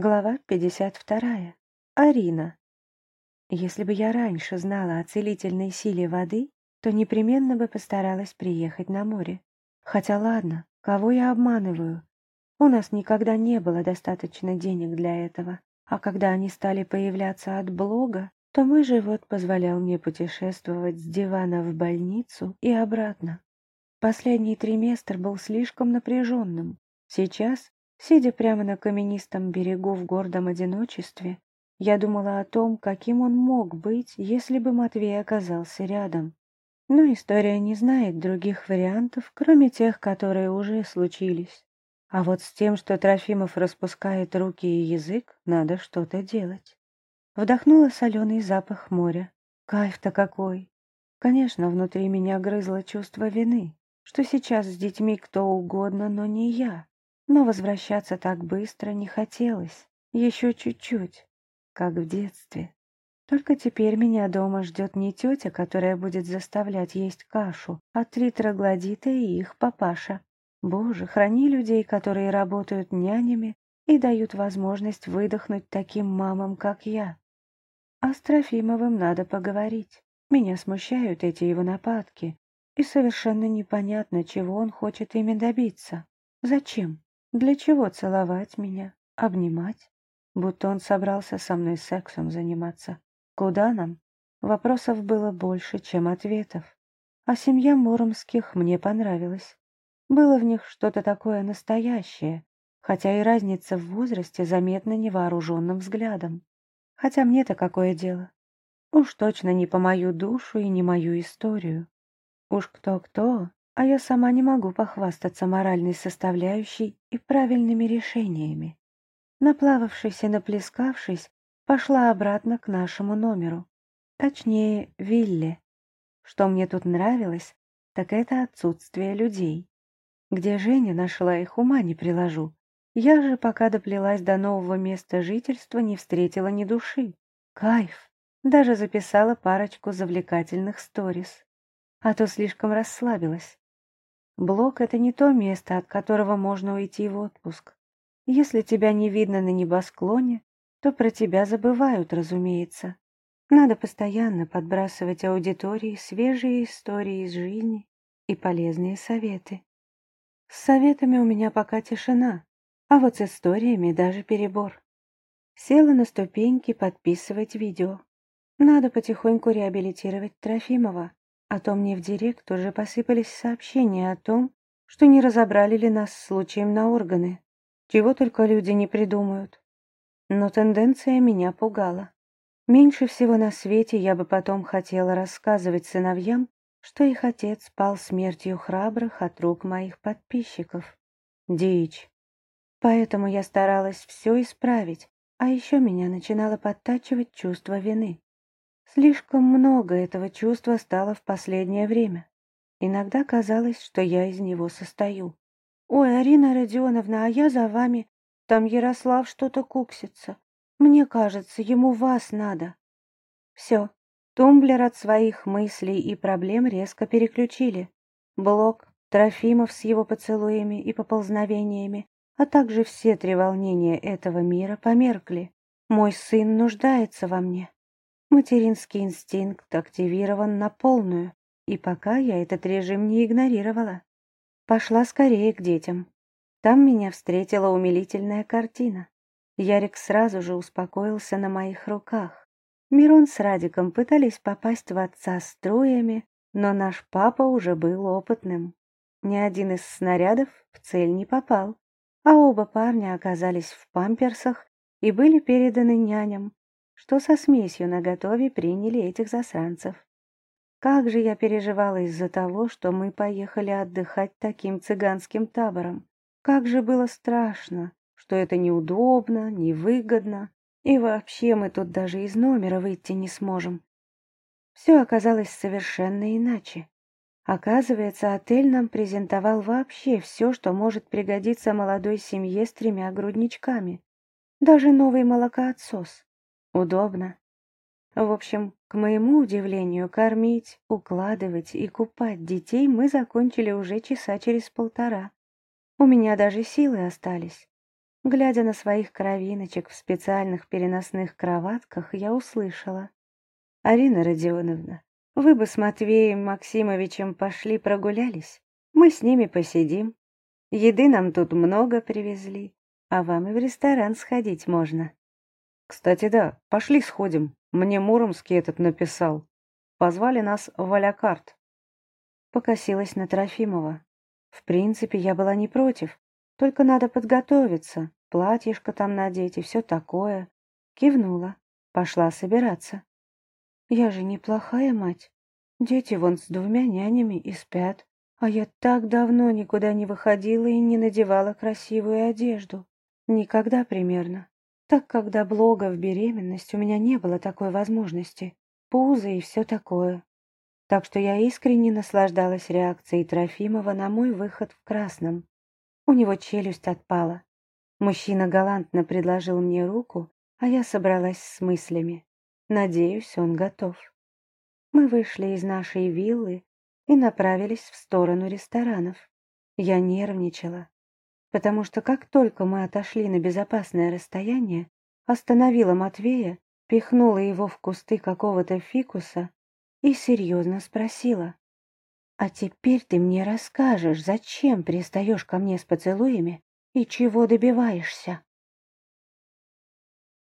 Глава 52. Арина. Если бы я раньше знала о целительной силе воды, то непременно бы постаралась приехать на море. Хотя ладно, кого я обманываю? У нас никогда не было достаточно денег для этого, а когда они стали появляться от блога, то мой живот позволял мне путешествовать с дивана в больницу и обратно. Последний триместр был слишком напряженным. Сейчас Сидя прямо на каменистом берегу в гордом одиночестве, я думала о том, каким он мог быть, если бы Матвей оказался рядом. Но история не знает других вариантов, кроме тех, которые уже случились. А вот с тем, что Трофимов распускает руки и язык, надо что-то делать. Вдохнула соленый запах моря. Кайф-то какой! Конечно, внутри меня грызло чувство вины, что сейчас с детьми кто угодно, но не я. Но возвращаться так быстро не хотелось. Еще чуть-чуть, как в детстве. Только теперь меня дома ждет не тетя, которая будет заставлять есть кашу, а три троглодита и их папаша. Боже, храни людей, которые работают нянями и дают возможность выдохнуть таким мамам, как я. А с Трофимовым надо поговорить. Меня смущают эти его нападки, и совершенно непонятно, чего он хочет ими добиться. Зачем? Для чего целовать меня, обнимать? Будто он собрался со мной сексом заниматься. Куда нам? Вопросов было больше, чем ответов. А семья Муромских мне понравилась. Было в них что-то такое настоящее, хотя и разница в возрасте заметна невооруженным взглядом. Хотя мне-то какое дело? Уж точно не по мою душу и не мою историю. Уж кто-кто, а я сама не могу похвастаться моральной составляющей и правильными решениями. Наплававшись и наплескавшись, пошла обратно к нашему номеру, точнее, вилле. Что мне тут нравилось, так это отсутствие людей. Где Женя нашла их, ума не приложу. Я же, пока доплелась до нового места жительства, не встретила ни души. Кайф! Даже записала парочку завлекательных сторис. А то слишком расслабилась. Блок — это не то место, от которого можно уйти в отпуск. Если тебя не видно на небосклоне, то про тебя забывают, разумеется. Надо постоянно подбрасывать аудитории свежие истории из жизни и полезные советы. С советами у меня пока тишина, а вот с историями даже перебор. Села на ступеньки подписывать видео. Надо потихоньку реабилитировать Трофимова. А то мне в директ уже посыпались сообщения о том, что не разобрали ли нас случаем на органы. Чего только люди не придумают. Но тенденция меня пугала. Меньше всего на свете я бы потом хотела рассказывать сыновьям, что их отец пал смертью храбрых от рук моих подписчиков. Дичь. Поэтому я старалась все исправить, а еще меня начинало подтачивать чувство вины. Слишком много этого чувства стало в последнее время. Иногда казалось, что я из него состою. «Ой, Арина Родионовна, а я за вами. Там Ярослав что-то куксится. Мне кажется, ему вас надо». Все, тумблер от своих мыслей и проблем резко переключили. Блок, Трофимов с его поцелуями и поползновениями, а также все три волнения этого мира померкли. Мой сын нуждается во мне. Материнский инстинкт активирован на полную, и пока я этот режим не игнорировала. Пошла скорее к детям. Там меня встретила умилительная картина. Ярик сразу же успокоился на моих руках. Мирон с Радиком пытались попасть в отца струями, но наш папа уже был опытным. Ни один из снарядов в цель не попал, а оба парня оказались в памперсах и были переданы няням, что со смесью на готове приняли этих засранцев. Как же я переживала из-за того, что мы поехали отдыхать таким цыганским табором. Как же было страшно, что это неудобно, невыгодно, и вообще мы тут даже из номера выйти не сможем. Все оказалось совершенно иначе. Оказывается, отель нам презентовал вообще все, что может пригодиться молодой семье с тремя грудничками. Даже новый молокоотсос. Удобно. В общем, к моему удивлению, кормить, укладывать и купать детей мы закончили уже часа через полтора. У меня даже силы остались. Глядя на своих кровиночек в специальных переносных кроватках, я услышала. «Арина Родионовна, вы бы с Матвеем Максимовичем пошли прогулялись. Мы с ними посидим. Еды нам тут много привезли, а вам и в ресторан сходить можно». «Кстати, да, пошли сходим. Мне Муромский этот написал. Позвали нас в Алякарт». Покосилась на Трофимова. В принципе, я была не против. Только надо подготовиться, платьишко там надеть и все такое. Кивнула, пошла собираться. Я же неплохая мать. Дети вон с двумя нянями и спят. А я так давно никуда не выходила и не надевала красивую одежду. Никогда примерно. Так как до блога в беременность у меня не было такой возможности. Пузо и все такое. Так что я искренне наслаждалась реакцией Трофимова на мой выход в красном. У него челюсть отпала. Мужчина галантно предложил мне руку, а я собралась с мыслями. Надеюсь, он готов. Мы вышли из нашей виллы и направились в сторону ресторанов. Я нервничала, потому что как только мы отошли на безопасное расстояние, остановила Матвея, пихнула его в кусты какого-то фикуса и серьезно спросила. А теперь ты мне расскажешь, зачем пристаешь ко мне с поцелуями и чего добиваешься?»